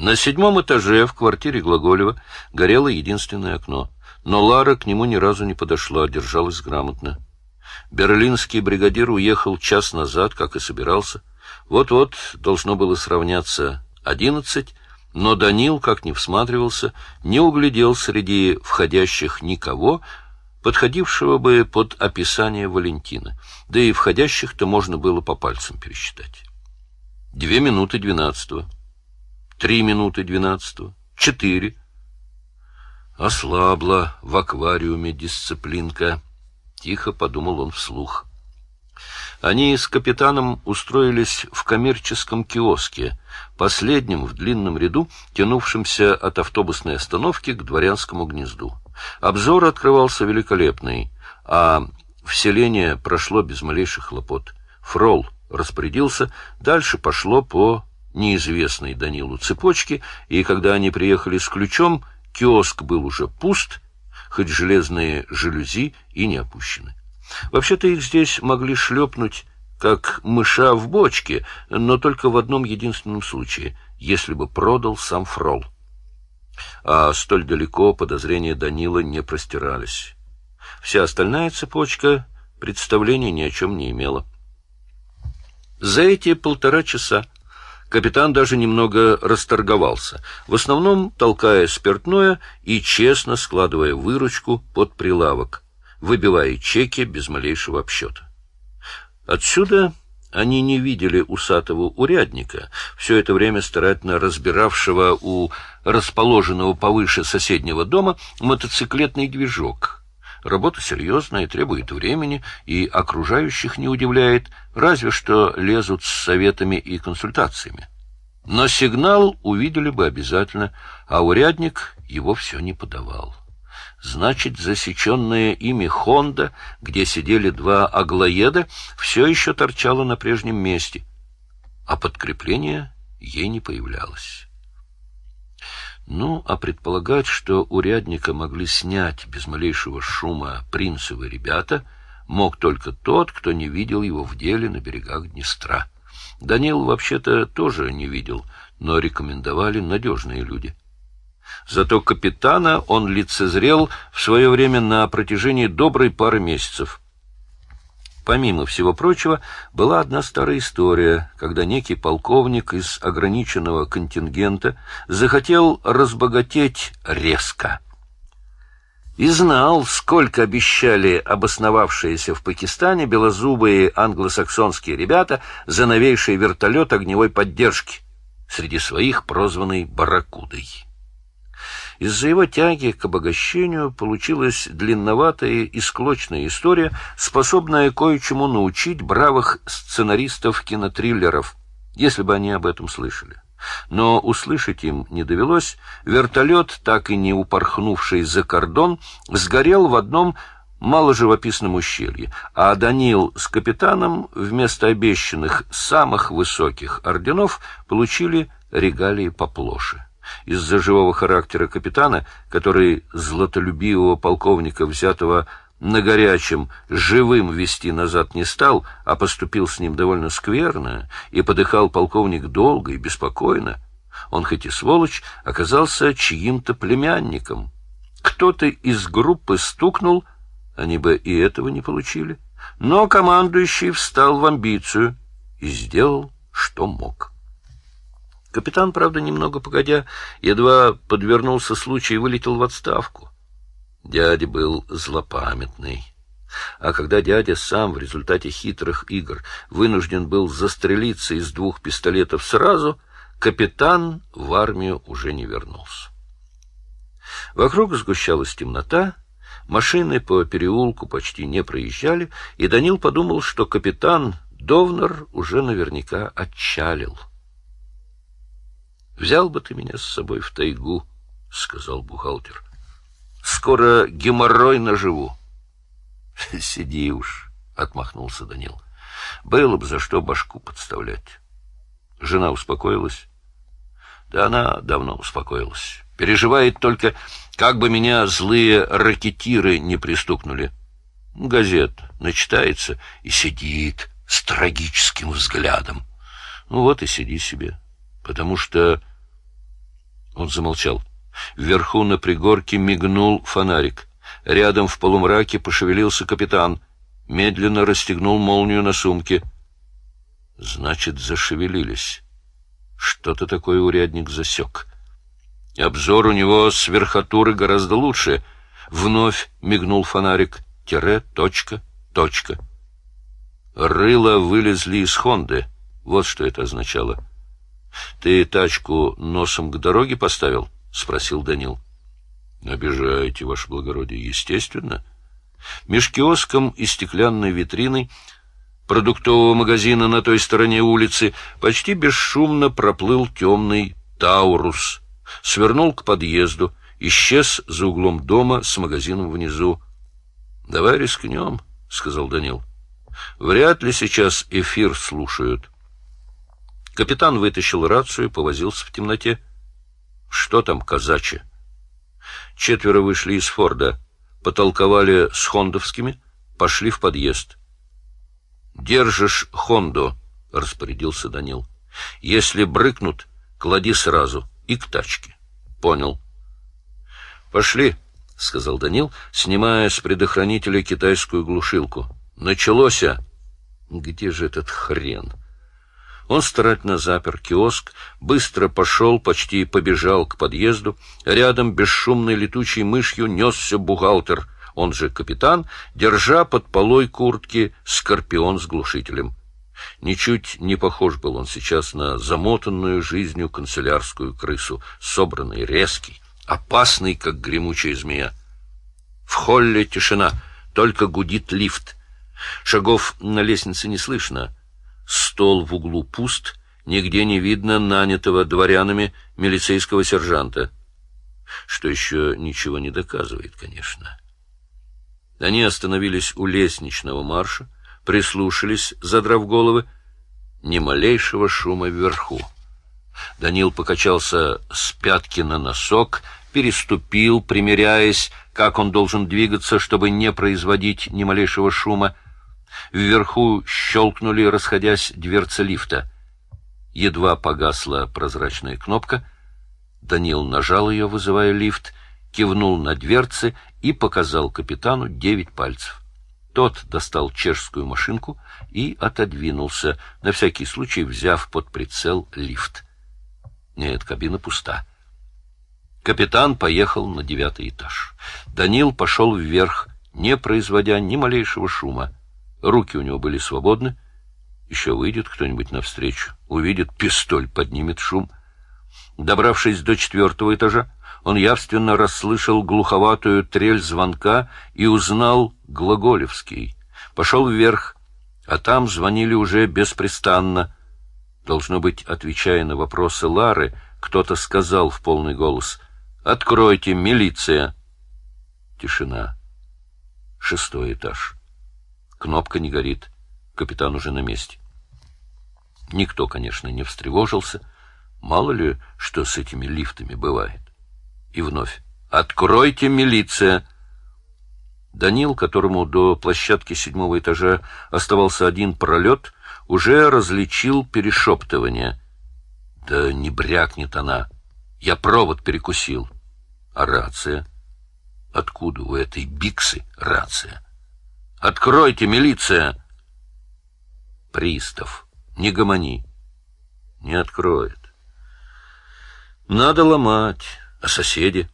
На седьмом этаже в квартире Глаголева горело единственное окно, но Лара к нему ни разу не подошла, держалась грамотно. Берлинский бригадир уехал час назад, как и собирался. Вот-вот должно было сравняться одиннадцать, но Данил, как ни всматривался, не углядел среди входящих никого, подходившего бы под описание Валентина, да и входящих-то можно было по пальцам пересчитать. Две минуты двенадцатого, три минуты двенадцатого, четыре. Ослабла в аквариуме дисциплинка, тихо подумал он вслух. Они с капитаном устроились в коммерческом киоске, последнем в длинном ряду, тянувшемся от автобусной остановки к дворянскому гнезду. Обзор открывался великолепный, а вселение прошло без малейших хлопот. Фрол распорядился, дальше пошло по неизвестной Данилу цепочке, и когда они приехали с ключом, киоск был уже пуст, хоть железные жалюзи и не опущены. Вообще-то их здесь могли шлепнуть, как мыша в бочке, но только в одном единственном случае, если бы продал сам Фрол. А столь далеко подозрения Данила не простирались. Вся остальная цепочка представления ни о чем не имела. За эти полтора часа капитан даже немного расторговался, в основном толкая спиртное и честно складывая выручку под прилавок, выбивая чеки без малейшего обсчета. Отсюда они не видели усатого урядника, все это время старательно разбиравшего у расположенного повыше соседнего дома мотоциклетный движок — Работа серьезная, требует времени, и окружающих не удивляет, разве что лезут с советами и консультациями. Но сигнал увидели бы обязательно, а урядник его все не подавал. Значит, засеченная ими «Хонда», где сидели два аглоеда, все еще торчала на прежнем месте, а подкрепление ей не появлялось. Ну, а предполагать, что урядника могли снять без малейшего шума принцевы ребята, мог только тот, кто не видел его в деле на берегах Днестра. Данил вообще-то тоже не видел, но рекомендовали надежные люди. Зато капитана он лицезрел в свое время на протяжении доброй пары месяцев. Помимо всего прочего, была одна старая история, когда некий полковник из ограниченного контингента захотел разбогатеть резко. И знал, сколько обещали обосновавшиеся в Пакистане белозубые англосаксонские ребята за новейший вертолет огневой поддержки, среди своих прозванный «Барракудой». Из-за его тяги к обогащению получилась длинноватая и склочная история, способная кое-чему научить бравых сценаристов кинотриллеров, если бы они об этом слышали. Но услышать им не довелось. Вертолет, так и не упорхнувший за кордон, сгорел в одном маложивописном ущелье, а Данил с капитаном вместо обещанных самых высоких орденов получили регалии поплоше из-за живого характера капитана, который златолюбивого полковника, взятого на горячем, живым вести назад не стал, а поступил с ним довольно скверно, и подыхал полковник долго и беспокойно. Он хоть и сволочь, оказался чьим-то племянником. Кто-то из группы стукнул, они бы и этого не получили. Но командующий встал в амбицию и сделал, что мог. Капитан, правда, немного погодя, едва подвернулся случай и вылетел в отставку. Дядя был злопамятный. А когда дядя сам в результате хитрых игр вынужден был застрелиться из двух пистолетов сразу, капитан в армию уже не вернулся. Вокруг сгущалась темнота, машины по переулку почти не проезжали, и Данил подумал, что капитан Довнер уже наверняка отчалил. Взял бы ты меня с собой в тайгу, — сказал бухгалтер. Скоро геморрой наживу. — Сиди уж, — отмахнулся Данил. Было бы за что башку подставлять. Жена успокоилась. Да она давно успокоилась. Переживает только, как бы меня злые ракетиры не пристукнули. Газет начитается и сидит с трагическим взглядом. Ну вот и сиди себе, потому что Он замолчал. Вверху на пригорке мигнул фонарик. Рядом в полумраке пошевелился капитан. Медленно расстегнул молнию на сумке. Значит, зашевелились. Что-то такое урядник засек. Обзор у него с верхотуры гораздо лучше. Вновь мигнул фонарик. Тире, точка, точка. Рыла вылезли из Хонды. Вот что это означало. Ты тачку носом к дороге поставил? — спросил Данил. — Обижаете, ваше благородие, естественно. Меж киоском и стеклянной витриной продуктового магазина на той стороне улицы почти бесшумно проплыл темный Таурус, свернул к подъезду, исчез за углом дома с магазином внизу. — Давай рискнем, — сказал Данил. — Вряд ли сейчас эфир слушают. Капитан вытащил рацию, повозился в темноте. — что там казачи? Четверо вышли из Форда, потолковали с хондовскими, пошли в подъезд. «Держишь Хонду», — распорядился Данил. «Если брыкнут, клади сразу и к тачке». «Понял». «Пошли», — сказал Данил, снимая с предохранителя китайскую глушилку. «Началося!» «Где же этот хрен?» Он старательно запер киоск, быстро пошел, почти побежал к подъезду. Рядом бесшумной летучей мышью несся бухгалтер, он же капитан, держа под полой куртки скорпион с глушителем. Ничуть не похож был он сейчас на замотанную жизнью канцелярскую крысу, собранный, резкий, опасный, как гремучая змея. В холле тишина, только гудит лифт. Шагов на лестнице не слышно — Стол в углу пуст, нигде не видно нанятого дворянами милицейского сержанта. Что еще ничего не доказывает, конечно. Они остановились у лестничного марша, прислушались, задрав головы, ни малейшего шума вверху. Данил покачался с пятки на носок, переступил, примеряясь, как он должен двигаться, чтобы не производить ни малейшего шума, Вверху щелкнули, расходясь, дверцы лифта. Едва погасла прозрачная кнопка. Данил нажал ее, вызывая лифт, кивнул на дверцы и показал капитану девять пальцев. Тот достал чешскую машинку и отодвинулся, на всякий случай взяв под прицел лифт. Нет, кабина пуста. Капитан поехал на девятый этаж. Данил пошел вверх, не производя ни малейшего шума. Руки у него были свободны. Еще выйдет кто-нибудь навстречу, увидит пистоль, поднимет шум. Добравшись до четвертого этажа, он явственно расслышал глуховатую трель звонка и узнал Глаголевский. Пошел вверх, а там звонили уже беспрестанно. Должно быть, отвечая на вопросы Лары, кто-то сказал в полный голос «Откройте, милиция!» Тишина. Шестой этаж. Кнопка не горит. Капитан уже на месте. Никто, конечно, не встревожился. Мало ли, что с этими лифтами бывает. И вновь. «Откройте, милиция!» Данил, которому до площадки седьмого этажа оставался один пролет, уже различил перешептывание. «Да не брякнет она! Я провод перекусил!» «А рация? Откуда у этой биксы рация?» Откройте, милиция! Пристав, не гомони. Не откроет. Надо ломать. А соседи?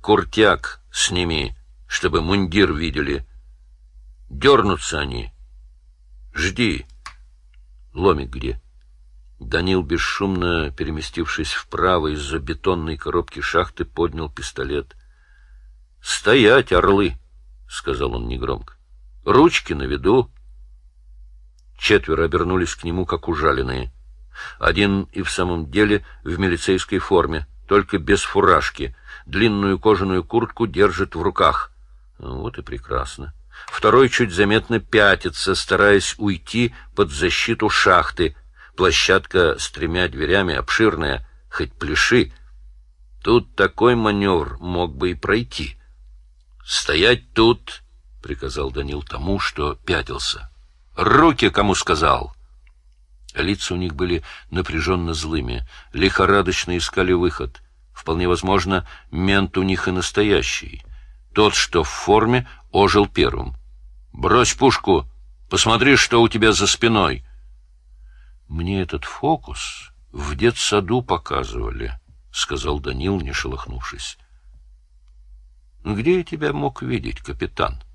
Куртяк сними, чтобы мундир видели. Дернутся они. Жди. Ломик где? Данил, бесшумно переместившись вправо из-за бетонной коробки шахты, поднял пистолет. «Стоять, орлы!» — сказал он негромко. Ручки на виду. Четверо обернулись к нему, как ужаленные. Один и в самом деле в милицейской форме, только без фуражки. Длинную кожаную куртку держит в руках. Вот и прекрасно. Второй чуть заметно пятится, стараясь уйти под защиту шахты. Площадка с тремя дверями обширная, хоть пляши. Тут такой маневр мог бы и пройти. Стоять тут — приказал Данил тому, что пятился. «Руки, кому сказал!» Лица у них были напряженно злыми, лихорадочно искали выход. Вполне возможно, мент у них и настоящий. Тот, что в форме, ожил первым. «Брось пушку! Посмотри, что у тебя за спиной!» Мне этот фокус в детсаду показывали, — сказал Данил, не шелохнувшись. — Где я тебя мог видеть, капитан? —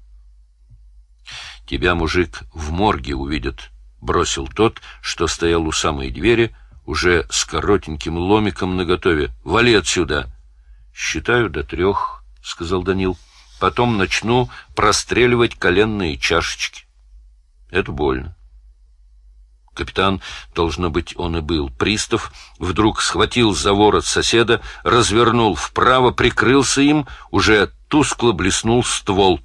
Тебя, мужик, в морге увидят, — бросил тот, что стоял у самой двери, уже с коротеньким ломиком наготове. — Вали отсюда! — Считаю до трех, — сказал Данил. — Потом начну простреливать коленные чашечки. Это больно. Капитан, должно быть, он и был. Пристав вдруг схватил за ворот соседа, развернул вправо, прикрылся им, уже тускло блеснул ствол.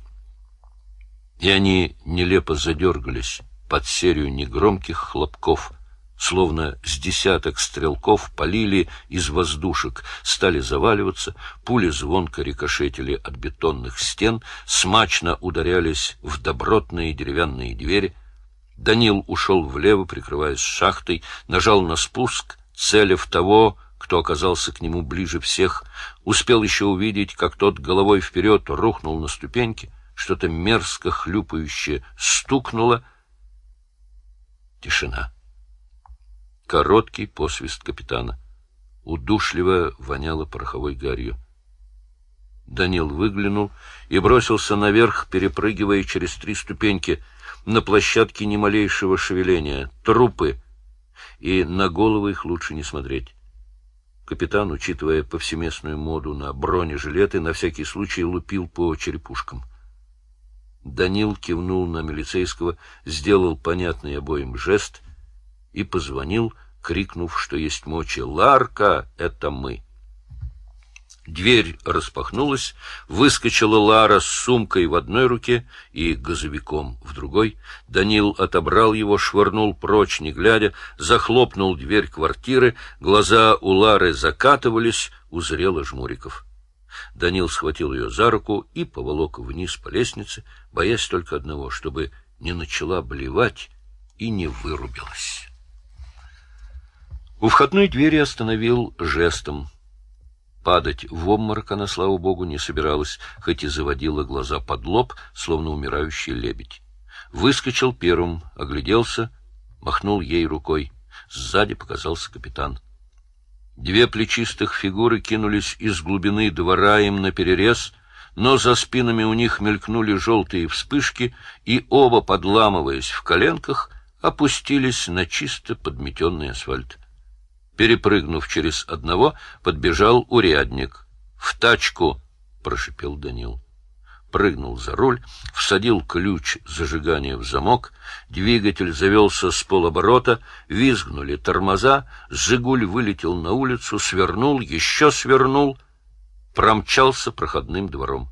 И они нелепо задергались под серию негромких хлопков, словно с десяток стрелков полили из воздушек, стали заваливаться, пули звонко рикошетили от бетонных стен, смачно ударялись в добротные деревянные двери — Данил ушел влево, прикрываясь шахтой, нажал на спуск, целя того, кто оказался к нему ближе всех, успел еще увидеть, как тот головой вперед рухнул на ступеньки, что-то мерзко хлюпающее стукнуло. Тишина. Короткий посвист капитана. Удушливо воняло пороховой гарью. Данил выглянул и бросился наверх, перепрыгивая через три ступеньки — на площадке ни малейшего шевеления. Трупы. И на головы их лучше не смотреть. Капитан, учитывая повсеместную моду на бронежилеты, на всякий случай лупил по черепушкам. Данил кивнул на милицейского, сделал понятный обоим жест и позвонил, крикнув, что есть мочи. «Ларка, это мы!» Дверь распахнулась, выскочила Лара с сумкой в одной руке и газовиком в другой. Данил отобрал его, швырнул прочь, не глядя, захлопнул дверь квартиры, глаза у Лары закатывались, узрела Жмуриков. Данил схватил ее за руку и поволок вниз по лестнице, боясь только одного, чтобы не начала блевать и не вырубилась. У входной двери остановил жестом. Падать в обморок она, слава богу, не собиралась, хоть и заводила глаза под лоб, словно умирающий лебедь. Выскочил первым, огляделся, махнул ей рукой. Сзади показался капитан. Две плечистых фигуры кинулись из глубины двора им на перерез, но за спинами у них мелькнули желтые вспышки, и оба, подламываясь в коленках, опустились на чисто подметенный асфальт. Перепрыгнув через одного, подбежал урядник. «В тачку!» — прошипел Данил. Прыгнул за руль, всадил ключ зажигания в замок, двигатель завелся с полоборота, визгнули тормоза, «Жигуль» вылетел на улицу, свернул, еще свернул, промчался проходным двором.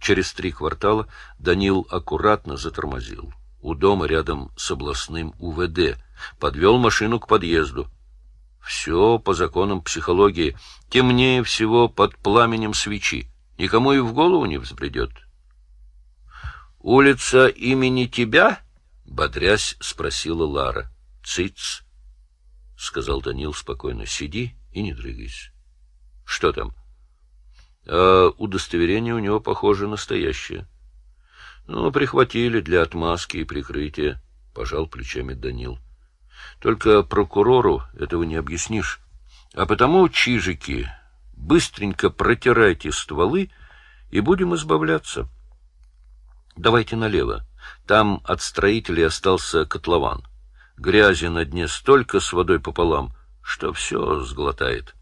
Через три квартала Данил аккуратно затормозил. У дома рядом с областным УВД. Подвел машину к подъезду. Все по законам психологии. Темнее всего под пламенем свечи. Никому и в голову не взбредет. «Улица имени тебя?» — бодрясь спросила Лара. «Циц», — сказал Данил спокойно. «Сиди и не дрыгайся». «Что там?» «А удостоверение у него, похоже, настоящее». «Ну, прихватили для отмазки и прикрытия», — пожал плечами Данил. Только прокурору этого не объяснишь. А потому, чижики, быстренько протирайте стволы и будем избавляться. Давайте налево. Там от строителей остался котлован. Грязи на дне столько с водой пополам, что все сглотает.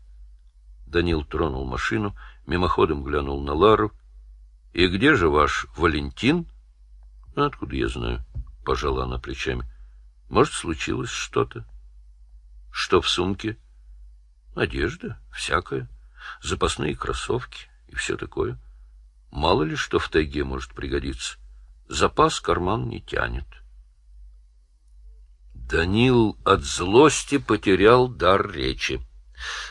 Данил тронул машину, мимоходом глянул на Лару. — И где же ваш Валентин? — Откуда я знаю? — пожала она плечами. Может, случилось что-то. Что в сумке? Одежда, всякая, запасные кроссовки и все такое. Мало ли что в тайге может пригодиться. Запас карман не тянет. Данил от злости потерял дар речи.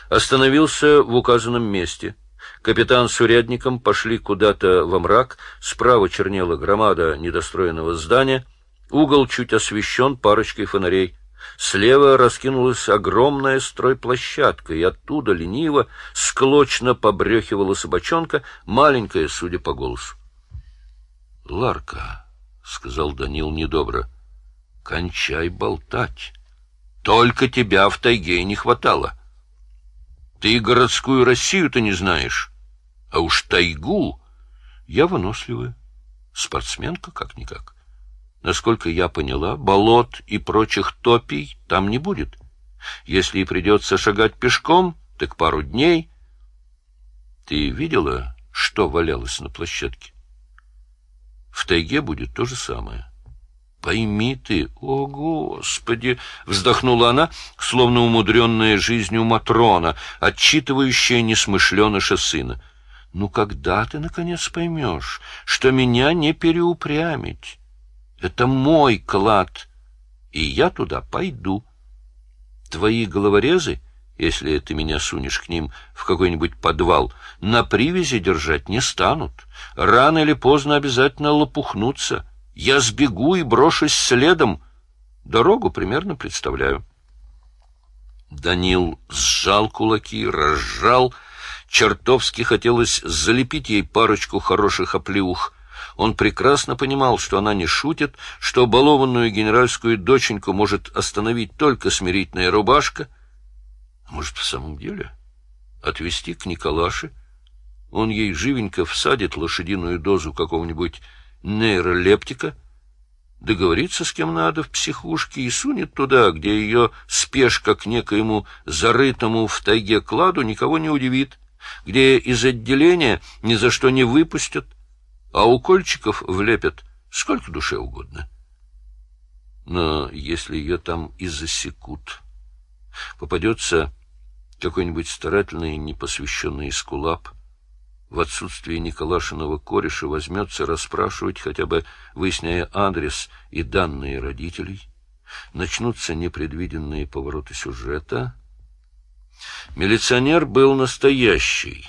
Остановился в указанном месте. Капитан с урядником пошли куда-то во мрак, справа чернела громада недостроенного здания — Угол чуть освещен парочкой фонарей. Слева раскинулась огромная стройплощадка, и оттуда лениво, склочно побрехивала собачонка, маленькая, судя по голосу. — Ларка, — сказал Данил недобро, — кончай болтать. Только тебя в тайге не хватало. Ты городскую Россию-то не знаешь, а уж тайгу. Я выносливая, спортсменка как-никак. Насколько я поняла, болот и прочих топий там не будет. Если и придется шагать пешком, так пару дней. Ты видела, что валялось на площадке? В тайге будет то же самое. Пойми ты, о, Господи! — вздохнула она, словно умудренная жизнью Матрона, отчитывающая несмышленыша сына. — Ну, когда ты, наконец, поймешь, что меня не переупрямить? Это мой клад, и я туда пойду. Твои головорезы, если ты меня сунешь к ним в какой-нибудь подвал, на привязи держать не станут. Рано или поздно обязательно лопухнутся. Я сбегу и брошусь следом. Дорогу примерно представляю. Данил сжал кулаки, разжал. Чертовски хотелось залепить ей парочку хороших оплеух — он прекрасно понимал, что она не шутит, что балованную генеральскую доченьку может остановить только смирительная рубашка. Может, в самом деле отвезти к Николаше? Он ей живенько всадит лошадиную дозу какого-нибудь нейролептика, договориться с кем надо в психушке и сунет туда, где ее спешка к некоему зарытому в тайге кладу никого не удивит, где из отделения ни за что не выпустят, а укольчиков влепят сколько душе угодно. Но если ее там и засекут, попадется какой-нибудь старательный непосвященный эскулап, в отсутствие Николашиного кореша возьмется расспрашивать, хотя бы выясняя адрес и данные родителей, начнутся непредвиденные повороты сюжета. Милиционер был настоящий,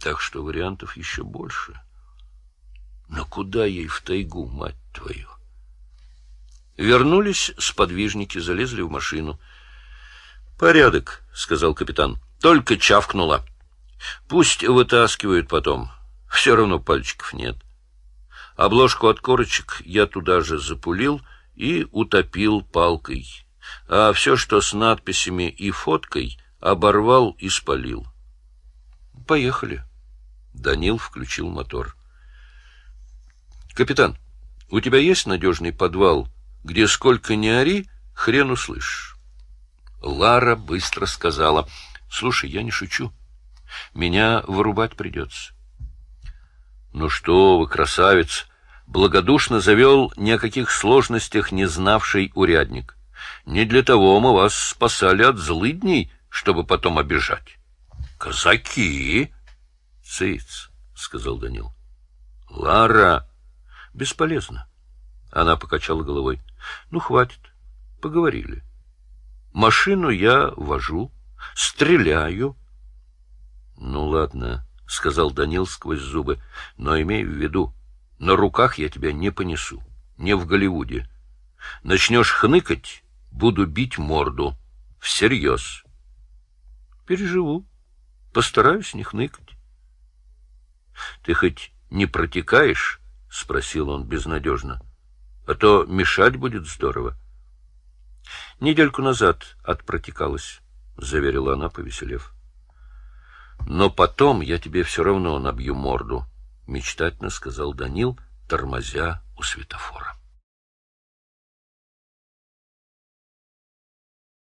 так что вариантов еще больше — но куда ей в тайгу, мать твою? Вернулись сподвижники, залезли в машину. «Порядок», — сказал капитан. «Только чавкнула. Пусть вытаскивают потом. Все равно пальчиков нет. Обложку от корочек я туда же запулил и утопил палкой, а все, что с надписями и фоткой, оборвал и спалил. Поехали. Данил включил мотор. Капитан, у тебя есть надежный подвал, где сколько ни ори, хрен услышишь? Лара быстро сказала, слушай, я не шучу. Меня вырубать придется. Ну что вы, красавец, благодушно завел ни о каких сложностях не знавший урядник. Не для того мы вас спасали от злыдней, чтобы потом обижать. Казаки! Цыц, сказал Данил. Лара, Бесполезно. Она покачала головой. Ну, хватит. Поговорили. Машину я вожу, стреляю. Ну, ладно, сказал Данил сквозь зубы, но имей в виду, на руках я тебя не понесу, не в Голливуде. Начнешь хныкать, буду бить морду. Всерьез. Переживу. Постараюсь не хныкать. Ты хоть не протекаешь — спросил он безнадежно. — А то мешать будет здорово. — Недельку назад отпротекалась, — заверила она, повеселев. — Но потом я тебе все равно набью морду, — мечтательно сказал Данил, тормозя у светофора.